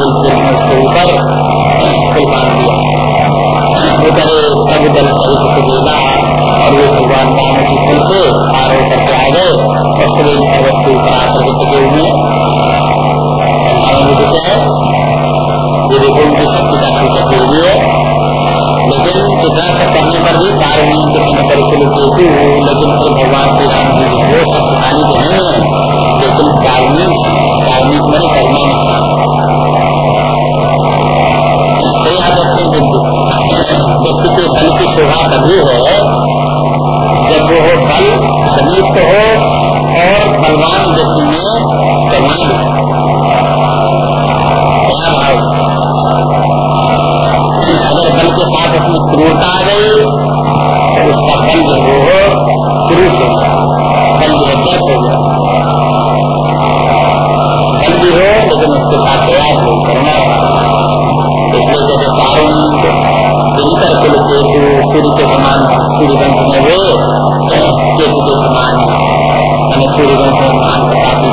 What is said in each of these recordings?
ऊपर कल और वो भगवान राम की फल से पार होकर के आ गए और सुबह पर्वत के आकर के का लेकिन इतना सब करने पर भी के समय पर केतु लेकिन भगवान श्री राम जी वो शक्तिशाली तो नहीं है। लेकिन कार्मिक कार्मिक मैंने करना नहीं व्यक्ति के बल की शोभा तभी है, जब वो हो बल संयुक्त हो और बलवान व्यक्ति में कमांड अगर बल के साथ उसमें क्रूरता आ गई तो उसका बल जो वो क्रूर हो बल जो है हो गया। सूर्य के समान सूर्य वंश में वे केतु के समान मैंने सूर्य वंश में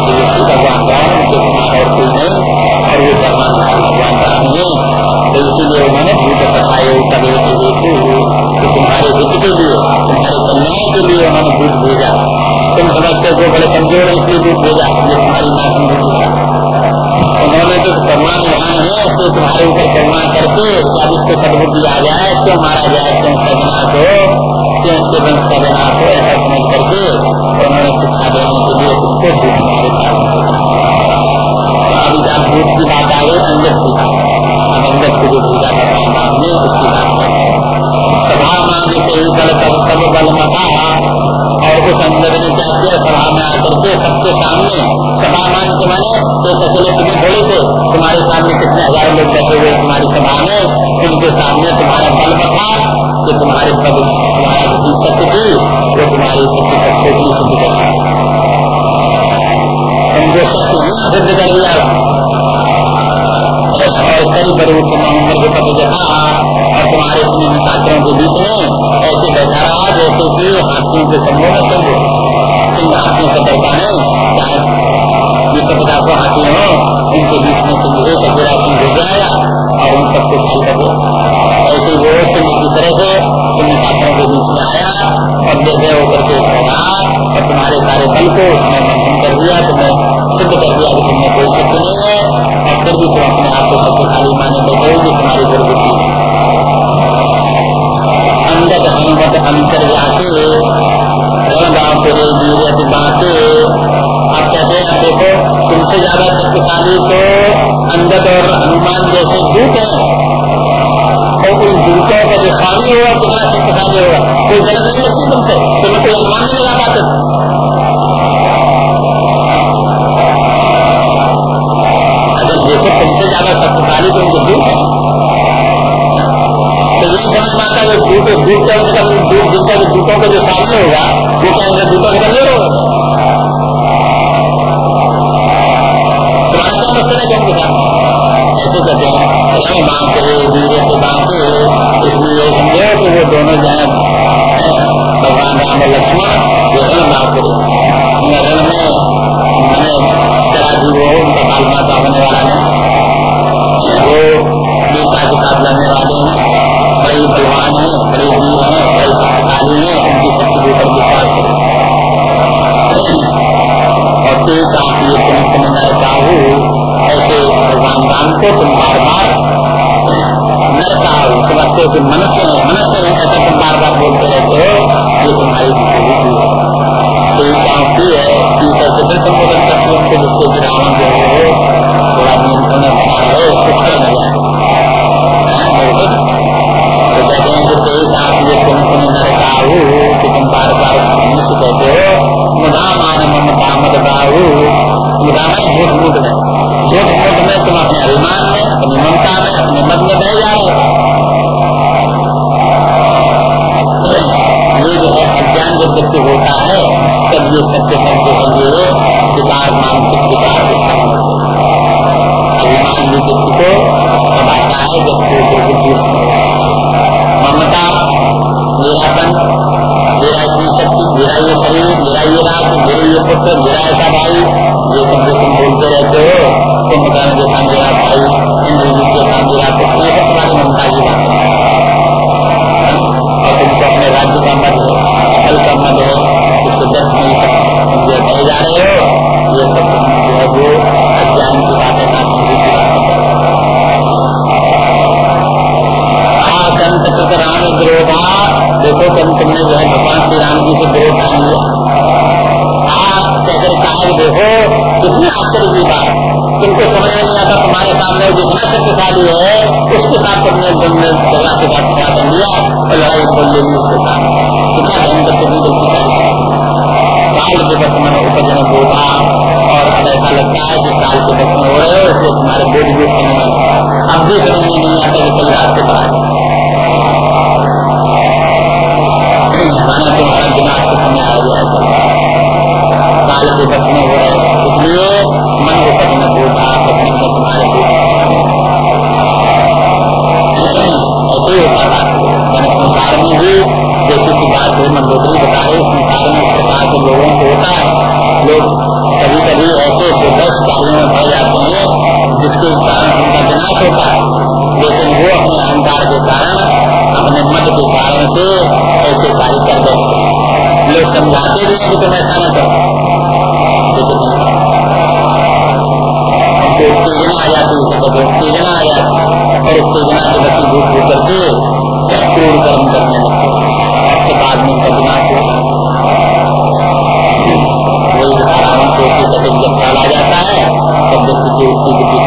के भगवान राम उनके और कोई नहीं और वो भगवान भगवान राम ही तो इसीलिए उन्होंने भूत कथाए कभी हेतु तो तुम्हारे हित के लिए तुम्हारे कल्याण के लिए उन्होंने भूत भेजा तुम समझते हो बड़े कमज़ोर इसलिए भूत भेजा ये तुम्हारी ना समझ ऊपर करुणा करके जब इसको सदबुद्धि आ जाए, क्यों मारा जाए, क्यों सजनाथ हो, क्यों उसके का विनाश हो, ऐसा समझ करके उन्होंने शिक्षा देने के लिए तुमको भूत अभी जब भूत की बात आ गई अंगत की अंगत को जो पूजा करना मांगने उसकी बात सभा मांगे से ही बल सब बल मता और उस अंदर ने क्या किया सभा में आकर के सबके सामने सभा मान के माने तो अकेले तुम्हें थोड़े थे, तुम्हारे सामने कितने हज़ार लोग बैठे हुए तुम्हारी सभा में? उनके सामने तुम्हारा बल बता कि तुम्हारे पद तुम्हारा जो सत्य थी, वो तुम्हारी सत्य सत्य की सिद्ध कर तुम सत्य ही सिद्ध कर दिया और कई बरूद उम्र के पति जहाँ और तुम्हारे इतने छात्रों के बीच में, ऐसे बैठा रहा, जैसे कि हाथियों के समूह में सब इन हाथियों का डरता नहीं चाहे हाथी हो इनके बीच में सिंह एक अकेला सिंह हो जाएगा और उन सबको खाली कर ऐसे वो सिंह की तरह से इन छात्रों के बीच में आया और निर्भय होकर के और तुम्हारे सारे बल को उसने मंथन कर दिया, तुम्हें सिद्ध कर दिया कि तुमने कोई शक्ति नहीं है और फिर भी तुम अपने आप को शक्तिशाली माने बैठे हो तुम्हारी दुर्बुद्धि अंदर का जो कोई नहीं लगती तुमसे। तुम्हें कोई अनुमान नहीं लगा पाते। देखो तुमसे ज़्यादा शक्तिशाली तो है तो है का दूत का जो सामने होगा, वो क्या दूतों का कमज़ोर होगा? क्या है हैं। बाँध करे वीर से बांधे इसलिए समझो कि वो दोनों जाए भगवान राम और लक्ष्मण वो है बाँध करे रण में मैंने चला दी वो उनका बाल माता होने वाला नहीं वो गीता के साथ वाले हैं बड़ी बलवान है बड़े वीर हैं बड़े शक्तिशाली हैं उनकी शक्ति के ऊपर विश्वास और तेज भगवान राम को तुम बार बार समझते हो कि मनुष्य मनुष्य ऐसा तुम बार बार बोलते रहते हो, ये तुम्हारी कितनी आश्चर्य की बात तुमको समझ नहीं आता तुम्हारे सामने जितना शक्तिशाली है, उसके साथ तुमने तुमने जगह के साथ खड़ा कर लिया और लड़ाई बोल लेंगे उसके साथ। कितना भयंकर तुम्हें गलती काल के बस में उपजन बोधा और अब ऐसा लगता है कि काल के बस में हो रहे हो, इसलिए तुम्हारे बोध भी समझ में अब भी समझ में नहीं आता कि कई रात के बाद। माना तुम्हारा दिमाग के समय आ गया काल के में हो, इसलिए मन को अपने में मैंने संसार में भी जैसी की बात हुई संसार में प्रकार के लोगों को होता है। लोग कभी कभी ऐसे कार्यों में भर जाते हैं, जिसके कारण उनका विनाश होता है। लेकिन वो अपने अहंकार के कारण, अपने मत के कारण से ऐसे कार्य कर देते लोग समझाते भी हैं कि तुम ऐसा न करो। लेकिन उनको उत्तेजना आ जाती है। उत्तेजना आ और उत्तेजना से बच्ची भूत हो करके क्रूर कर्म करने लगते उसके बाद में कल्पना को वही रावण को कटिंग जब डाला जाता है तब व्यक्ति की उसकी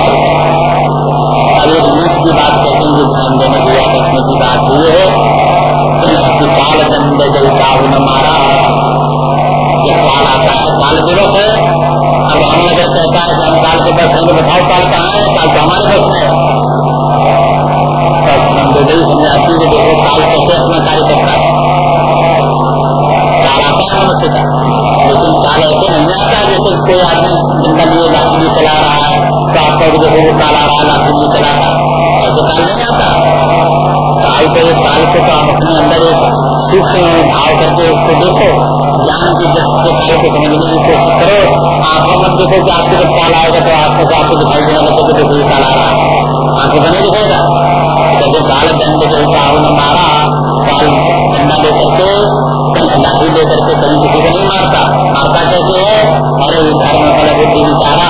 बस हैं बताओ, काल कहाँ है, काल तो हमारे बस में तब हम तो यही समझाती है देखो, काल कैसे अपना कार्य करता है काल आता है मनुष्य का लेकिन काल ऐसे नहीं आता जैसे कोई आदमी ज़िंदा लिए लाठी चला रहा है तो आपका देखो वो काल आ रहा है लाठी नहीं चला रहा है। ऐसे काल नहीं आता। काल को एक काल को तो आप अपने अंदर एक सूक्ष्म भाव करके उसको देखो। ज्ञान की दृष्टि से काल को समझने की कोशिश करो। देखो कि आपको जब काल आएगा तो आपको को आपको दिखाई देने लगे तो देखो ये काल आ रहा है। आँखों को नहीं दिखेगा। जैसे काल दंड जो काल ने मारा काल डंडा लेकर के लाठी लेकर के कहीं किसी को नहीं मारता। मारता कैसे है? अरे ये धर्म फल बुद्धि विचारा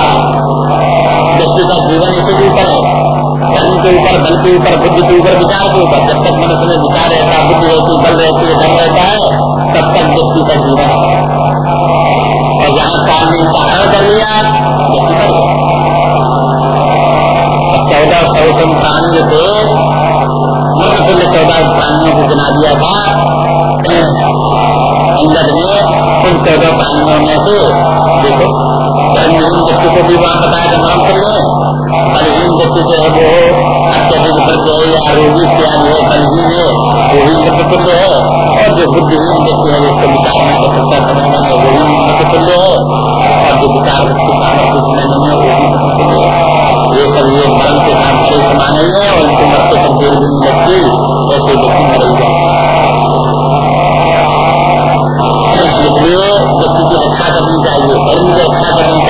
व्यक्ति का जीवन इसी के ऊपर है। धर्म के ऊपर बल के ऊपर, बुद्धि के ऊपर, विचार के ऊपर। जब तक मनुष्य में विचार रहता है, बुद्धि रहती बल रहती है धर्म रहता है, तब तक व्यक्ति का जीवन और यहाँ काल ने धारण कर लिया। चौदह सौ संतानवे थे मुख्य तुल्य चौदह प्राणियों को गिना दिया था। अंदर में उन चौदह प्राणियों में से देखो। धर्महीन व्यक्ति को भी वहाँ बताया था नाम कर बलहीन व्यक्ति जो है वो अत्यधिक वृद्ध है या रोगी त्याग है, बलहीन है, वो भी मृतुल्य है। और जो बुद्धिहीन व्यक्ति है जिसको विचार में सफलता समझना है, वो भी मृतुल्य है। और जो विचार उसकी सामर्थ्य नहीं है, वो भी मृतुल्य है। ये सब ये मरण के साथ बड़े समान ही है, और उनको मरते तक देर भी नहीं लगती, ऐसे व्यक्ति मर ही। इसलिए व्यक्ति की रक्षा करनी चाहिए धर्म की रक्षा करनी चाहिए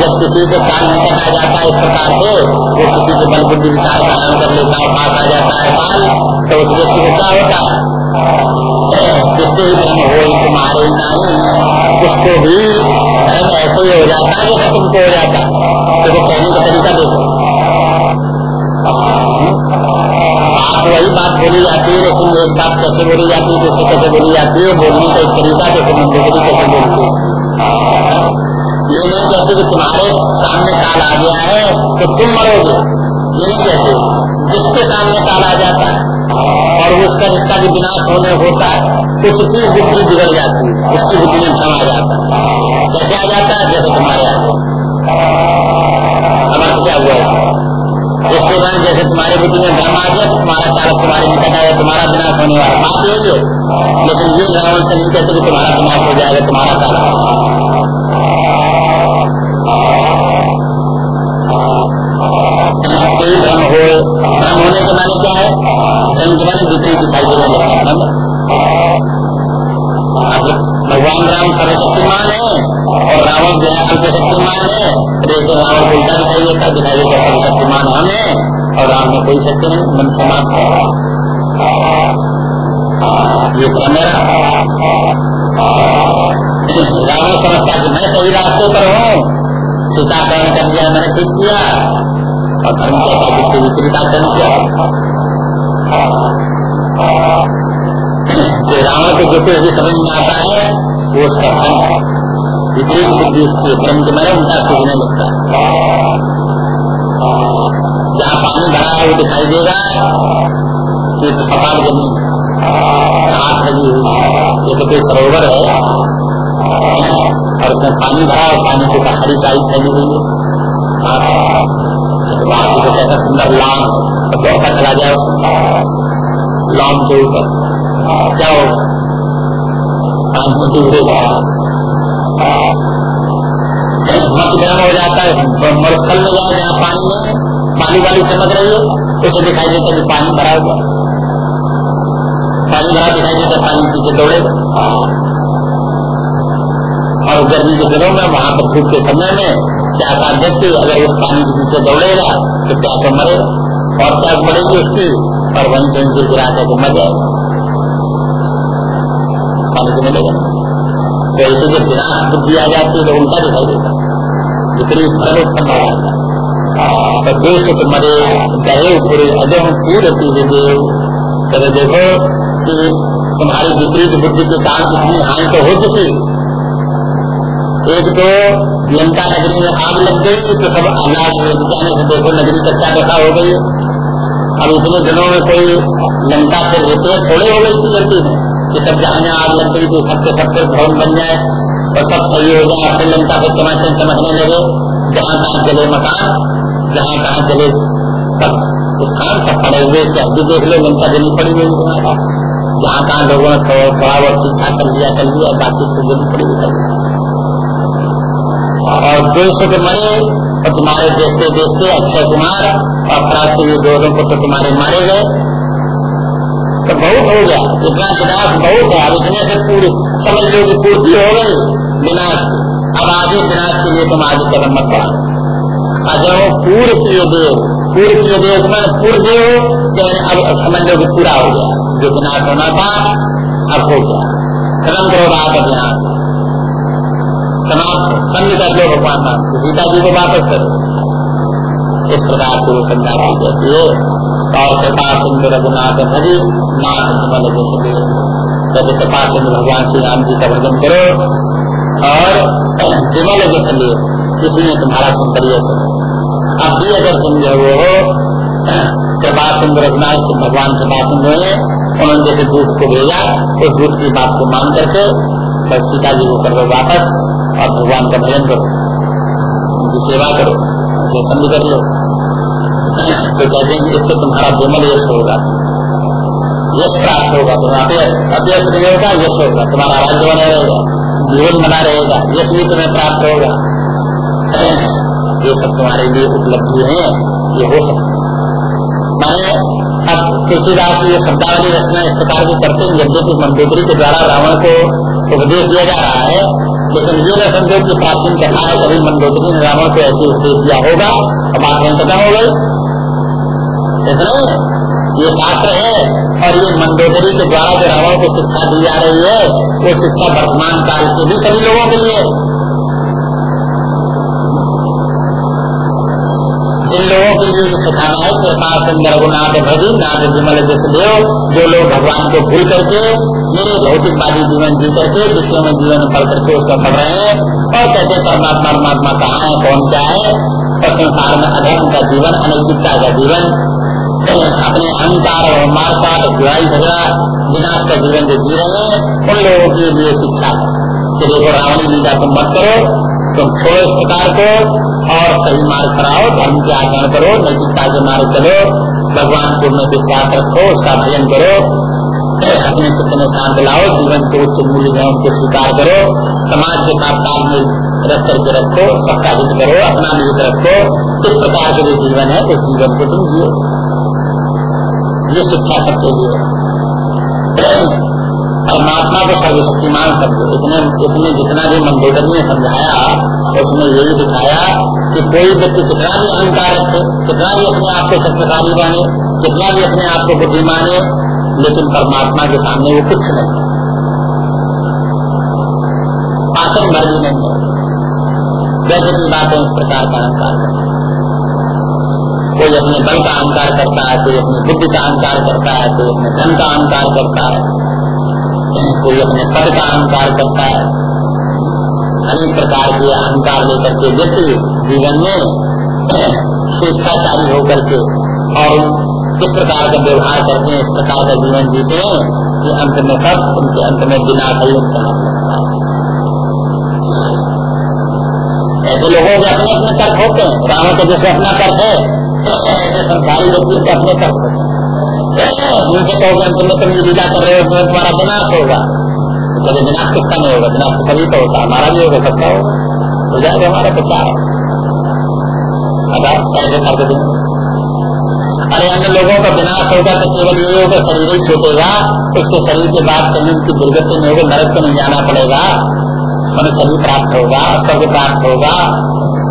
जब किसी को काल निकट आ जाता है इस प्रकार से, वो किसी के बल बुद्धि विचार का नाम कर लेता है पास आ जाता है काल तो उस व्यक्ति को क्या होता है? जिससे ही धर्म हो तुम्हारे नहीं उसको भी धर्म ऐसे ही हो जाता है जैसे तुमको हो जाता है। तो कहने का तरीका देखो। आप वही बात बोली जाती है, लेकिन एक बात कैसे बोली जाती है, दूसरी कैसे बोली जाती है, बोलने का एक तरीका जैसे मंदोदरी कैसे बोलती है। ये नहीं कहते कि तुम्हारे सामने काल आ गया है तो तुम मरोगे। यही कहते। जिसके सामने काल आ जाता है, और उसका जिसका भी विनाश होने होता है उसकी बुद्धि बिगड़ जाती है, उसकी बुद्धि में क्षम जाता है। कैसे आ जाता है, जैसे तुम्हारे आ क्या हुआ? इसके बाद जैसे तुम्हारी बुद्धि में भ्रम आ गया तुम्हारा चालक तुम्हारे निकट आया तुम्हारा विनाश होने वाला बात यही लेकिन ये रावण से नहीं कहते तुम्हारा विनाश हो जाएगा, तुम्हारा चालक। रास्ते पर हूँ सीता कर दिया मैंने ठीक किया और धर्म के उसके विपरीत किया रावण को जो भी समझ में आता है वो उसका धर्म है विपरीत बुद्धि उसकी धर्म के मैंने उनका सूझने लगता है जहाँ पानी भरा है वो दिखाई देगा कि सपाट ज़मीन घास लगी हुई ये तो कोई सरोवर है और उसमें पानी भरा और पानी के ऊपर हरी काई फैली हुई है। कैसा सुंदर लाम। कैसा चला जाए लाम के ऊपर। क्या होगा मत गर्म हो जाता है। मरुस्थल में जाए, जहाँ पानी में पानी वाली चमक रही है, उसे दिखाई देता है पानी भरा हुआ पानी भरा दिखाई देता पानी पीछे दौड़ेगा और गर्मी के दिनों में, वहाँ पर धूप के समय में प्यासा व्यक्ति अगर उस पानी के पीछे दौड़ेगा तो प्यासा मरेगा और प्यास बढ़ेगी उसकी? और वहीं कहीं गिर गिरा कर मर जाएगा। पानी को मिलेगा। तो ऐसे जब बिना बुद्धि आ जाती है तो उल्टा दिखाई देता विपरीत फल उत्पन्न हो। जाता तो देश तो मरे, गए पूरे अजम पूरे पीछे तो देखो कि तुम्हारी विपरीत बुद्धि के कारण कितनी हानि तो हो चुकी एक तो लंका नगरी में आग लग गई तो सब अनाज जाने से देखो नगरी कच्चा कच्चा हो गई। अब इतने दिनों में कोई लंका से रिपेयर थोड़े हो गई थी लड़की। में कि सब जहाँ जहाँ आग लग गई थी, सबके सबके भवन बन जाए, और सब सही हो जाए फिर लंका पे चमकने चमकने लगे। जहाँ तहाँ चले मकान, जहाँ तहाँ चले सब स्थान सब पड़े हुए अभी देख लो, लंका जली पड़ी हुई तुम्हारा जहाँ तहाँ लोगों ने थोड़ा बहुत ठीक ठाक कर लिया कर लिया बाकी पड़ी हुई और दो सुख मरे और तुम्हारे देखते देखते अक्षय कुमार और प्राप्त ये दोनों को तो तुम्हारे मारे गए। तो बहुत हो गया। इतना विनाश बहुत है, अब इतने से पूरी समझ लो कि पूर्ति हो गई। विनाश। अब आगे विनाश के लिए तुम आगे कदम मत बढ़ा अजय पूर्व किए देव पूर्व किए देव में पूर्व देव तो अब समझ लो कि पूरा हो गया। जो विनाश होना था, अब हो गया। कदम करो रात अभियान समाप्त बंद कर दो भगवान नाम सीता जी को वापस करो। इस प्रकार से वो संज्ञा की जाती है। और कृपा सिंह रघुनाथ भजी नाथ विमल जैसे कृपा सिंह भगवान श्री राम जी का भजन करो। और विमल जैसे किसी ने तुम्हारा सौंदर्य अब भी अगर तुम जो वो कृपा सिंह रघुनाथ भगवान कृपा सिंह है, उन्होंने जैसे दूध को भेजा, उस दूध की बात को मान करके सीता जी को कर वापस। और भगवान का भजन करो उनकी सेवा करो उनसे समझ कर लो। तो कहते हैं इससे तुम्हारा विमल यश होगा। यश प्राप्त होगा तुम्हारा अभ्यस्त नहीं होगा यश होगा। तुम्हारा राज्य बना रहेगा, जीवन बना रहेगा, यश भी तुम्हें प्राप्त होगा। ये सब तुम्हारे लिए उपलब्धि है, ये हो सकता माने अब तुलसीदास ये शब्दावली रचना इस प्रकार की करते हैं यद्यपि मंदोदरी के द्वारा रावण को उपदेश दिया जा रहा है लेकिन ये न समझो की प्राचीन कथा है कभी मंदोदरी ने रावण को ऐसे उपदेश दिया होगा? आप में खत्म हो गई इतना? ये शास्त्र है। और ये मंदोदरी के द्वारा जो रावण को शिक्षा दी जा रही है, वो शिक्षा वर्तमान काल के भी सभी लोगों के लिए। इन लोगों के लिए सिखाना है कृपा सुंदर गुनाथ भजी नाथ विमल जस जो लोग भगवान को भूल करके मेरे भौतिकवादी जीवन जी करके विषयों में जीवन पढ़ करके उसका पढ़ रहे हैं और कहते परमात्मा परमात्मा कहाँ है कौन क्या है और संसार में अधर्म का जीवन अनैतिकता का जीवन अपने अहंकार और मारकाट बुराई झगड़ा विनाश का जीवन जो जी रहे हैं उन लोगों के लिए शिक्षा कि देखो रावणी लीला तुम मत करो तुम छोड़ो इस प्रकार को और सही मार्ग कराओ धर्म के आचरण करो नैतिकता के मार्ग चलो भगवान को में विश्वास रखो उसका भजन करो अपने चित्र में शांत लाओ, जीवन के उच्च मूल्य है उनको स्वीकार करो, समाज के साथ तालमेल रख करके रखो, सबका हित करो, अपना भी हित रखो। किस प्रकार के जो जीवन है, उस जीवन को तुम जियो। ये शिक्षा सबके लिए परमात्मा को सर्वशक्तिमान शब्द इसने इसमें जितना भी मंदोदरी ने समझाया उसमें यही दिखाया कि कोई व्यक्ति कितना भी अहंकार रखे, कितना भी अपने आप को शक्तिशाली माने, कितना भी अपने आप को बुद्धि माने लेकिन परमात्मा के सामने वो कुछ नहीं। आसन भर भी नहीं है जैसे की बात इस प्रकार का अहंकार कोई अपने बल का अहंकार करता है, कोई अपनी बुद्धि का अहंकार करता है, कोई अपने धन का अहंकार करता है कोई अपने पद का अहंकार करता है। अनेक प्रकार के अहंकार लेकर के व्यक्ति जीवन में स्वेच्छाचारी होकर के और किस प्रकार का व्यवहार करते हैं, इस प्रकार का जीवन जीते हैं कि अंत में सब उनके अंत में बिना ही। उनका ऐसे लोगों के अपने अपने तर्क होते हैं, रावण का जैसे अपना तर्क है संसारी व्यक्ति के अपने कर्म उनसे कहोगे अंत में तुम ये लीला कर रहे हो उसमें तुम्हारा विनाश होगा। तो विनाश किसका नहीं होगा? विनाश तो सभी का होता हमारा भी होगा, सबका होगा। हो हमारा तो क्या अब कैसे कर देंगे अरे अन्य लोगों का विनाश होगा तो केवल ये होगा शरीर ही छूटेगा, उसके शरीर के बाद कहीं उनकी दुर्गति नहीं होगी, नरक को नहीं जाना पड़ेगा। उन्हें शरीर प्राप्त होगा, स्वर्ग प्राप्त होगा।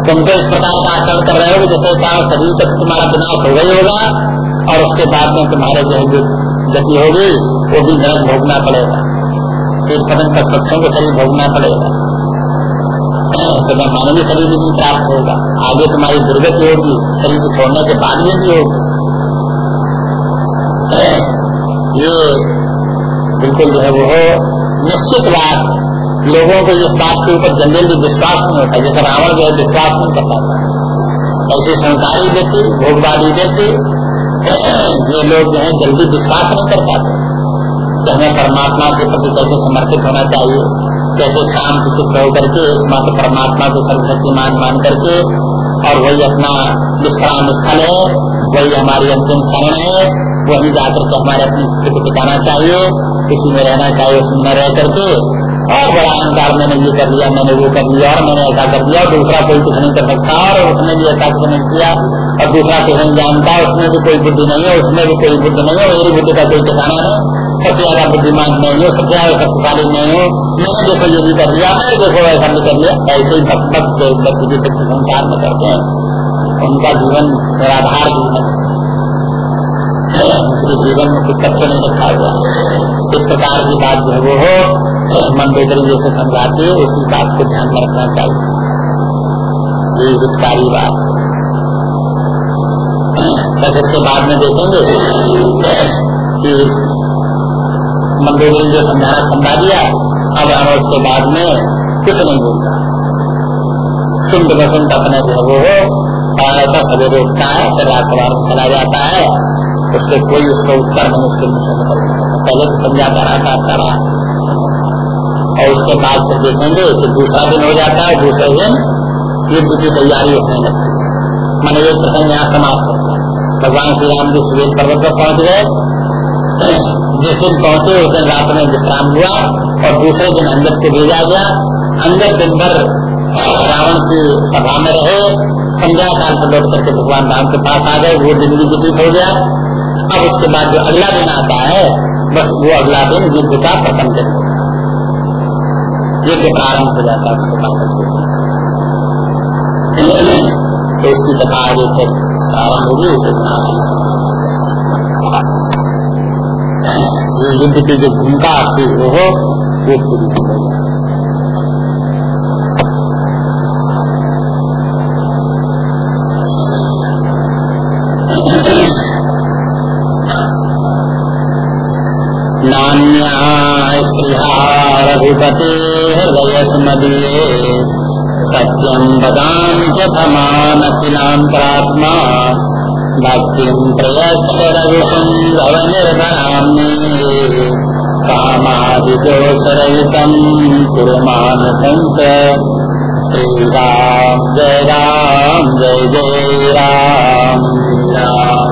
तुम तो इस प्रकार का आचरण कर रहे हो जैसे कहा शरीर तक तुम्हारा विनाश हो गई होगा, और उसके बाद में तुम्हारे जो गति होगी, वो भी नरक भोगना पड़ेगा। एक पदम तक पक्षों को शरीर भोगना पड़ेगा। तो मानवीय शरीर भी प्राप्त होगा। आगे तुम्हारी दुर्गति होगी, शरीर को छोड़ने के बाद में भी होगी। ये बिल्कुल जो है वो निश्चित बात। लोगों को इस बात के ऊपर जल्दी विश्वास नहीं होता, जैसे रावण जो है विश्वास नहीं कर पाता ऐसे संसारी व्यक्ति, भोगवादी व्यक्ति, ये लोग जो है जल्दी विश्वास नहीं कर पाते। कि हमें परमात्मा के प्रति कैसे समर्पित होना चाहिए, कैसे शांत चित्त होकर के एकमात्र परमात्मा को सर्वशक्तिमान मान मान करके और वही अपना विश्राम स्थल है, वही हमारी अंतिम शरण है वही जाकर के हमारे अपनी स्थिति बिताना चाहिए। किसी में रहना चाहिए उसमें न रह करके। और बड़ा अहंकार मैंने ये कर लिया, मैंने वो कर लिया, और मैंने ऐसा कर और दूसरा कोई कुछ नहीं कर सकता, और उसने भी ऐसा कुछ नहीं किया। और दूसरा कुछ नहीं जानता, उसमें भी कोई बुद्धि नहीं है, उसमें भी कोई बुद्धि नहीं है मेरी बुद्धि का कोई ठिकाना नहीं। सबसे ज़्यादा बुद्धिमान नहीं हो सबसे ज़्यादा शक्तिशाली नहीं हो मैंने देखो ये भी कर लिया, मैंने देखो ऐसा भी कर लिया। ऐसे ही भक्त भक्त संसार में करते हैं, उनका जीवन निराधार जीवन उसके जीवन में कुछ तत्व नहीं रखा हुआ। इस प्रकार की बात जो वो हो, मंदोदरी जैसे समझाते हैं उसी बात को ध्यान में रखना चाहिए। ये हितकारी बात। बस इसके बाद में देखेंगे कि मंदोदरी जो समझाना समझा दिया। अब हम उसके बाद में कुछ नहीं बोलता। सुंद बसंत अपने जो वो हो और ऐसा सवेरे उठता है, फिर रात सवार चला जाता है। उससे कोई उसका उत्तर नहीं उसके पहले तो समझाता रहा आता रहा और उसके बाद फिर देखेंगे कि दूसरा दिन हो जाता है, दूसरे दिन युद्ध की तैयारी होने लगती मैंने एक प्रसंग यहाँ समाप्त होता है भगवान श्री राम जी सुबेद पर्वत पर पहुँच गए। जिस दिन पहुँचे, उस दिन रात में विश्राम हुआ और दूसरे दिन अंदर को भेजा गया। अंदर दिन भर रावण की सभा में रहे। संध्या काल पर लौट करके भगवान राम के पास आ गए। वो दिन भी व्यतीत हो गया। अब उसके बाद जो अगला दिन आता है, बस वो अगला दिन युद्ध का प्रथम दिन युद्ध प्रारंभ हो जाता है तो उसकी कथा आगे तक प्रारंभ होगी युद्ध की जो भूमिका आपकी वो पूरी हो नान्या रघुपते हृदय स्मदीये सत्यं वदामि च समानखिलान्तरात्मा भक्तिं प्रयच्छ रघुसुन्दरनिर्भरां मे कामादिदोषरहितं कुरु मानसञ्च श्रीराम जय राम जय जय राम राम